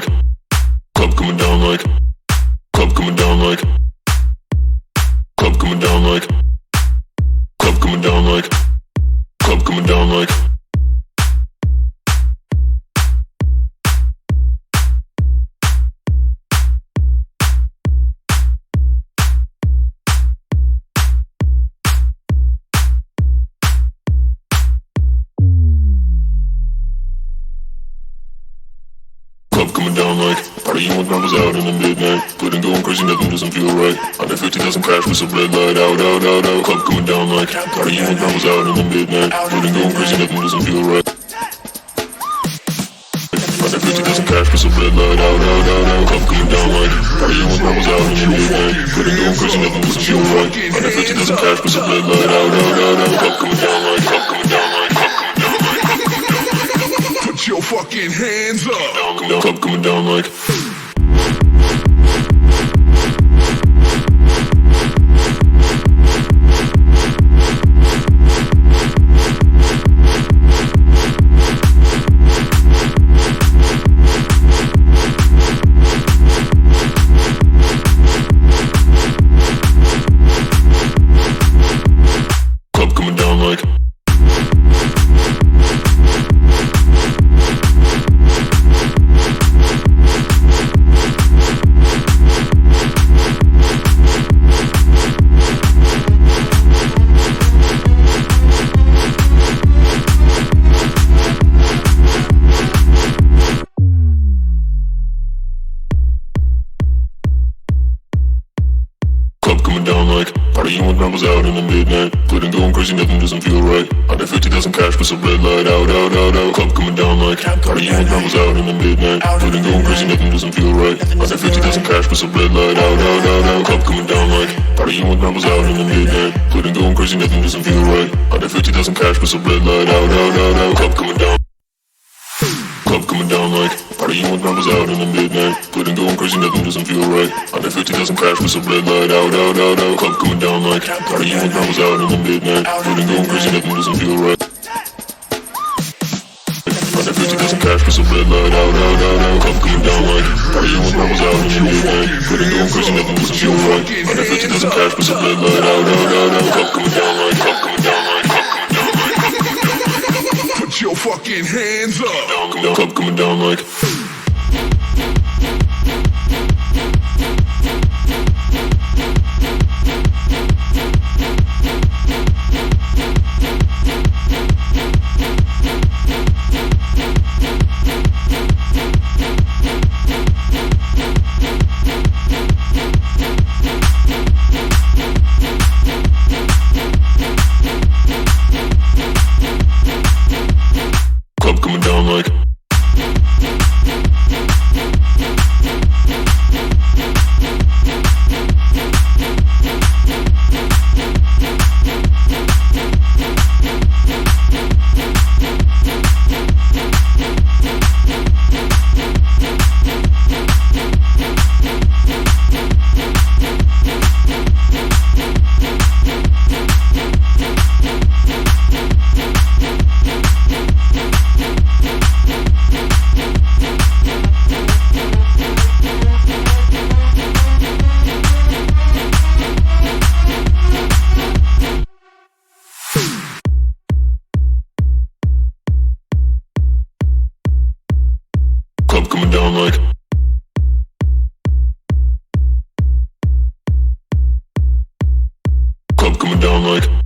like, club coming down like, club coming down like, club coming down like, club coming down like. With out in the midnight. Putting going crazy, nothing doesn't feel right. Under 50,000 cash with some red light. Out, out, out, out. Club coming down like Partying with numbers out in the midnight. Putting going crazy, nothing doesn't feel right. Under 50,000 cash with some red light. Out, out, out, out. Club coming down like Partying with numbers out in the midnight. Putting going crazy, nothing doesn't feel right. Under 50,000 cash with some red light. Out, out, out, out. Club coming down like Club coming down like Club down like Club coming down like. Put your fucking hands up. Club coming down, club coming down like Club With out in the midnight. Putting going crazy, nothing doesn't feel right. Under 50,000 cash with some red light. Out, out, out, out. Club coming down like with numbers out in the midnight. Putting going crazy, nothing doesn't feel right. Under 50,000 cash with some red light. Out, out, out, out. Club coming down like with numbers out in the midnight. Putting going crazy, nothing doesn't feel right. Under 50,000 cash with some red light. Out, out, out, out Partying with numbers out in the midnight. Putting going crazy, nothing doesn't feel right. Under 50,000 cash with some red light. Out, out, out, out. Club coming down like Partying with numbers out in the midnight. Putting going crazy, nothing doesn't feel right. Under 50,000 cash with some red light. Out, out, out, out. Club coming down like with numbers out in the midnight. Putting going crazy, nothing doesn't feel right. Under 50,000 cash with some red light. Out, out, out, out. Club coming down like Club coming down like Club coming down like. Club coming down like Put your fucking hands up. Club coming down, club coming down like Club coming down like Club coming down like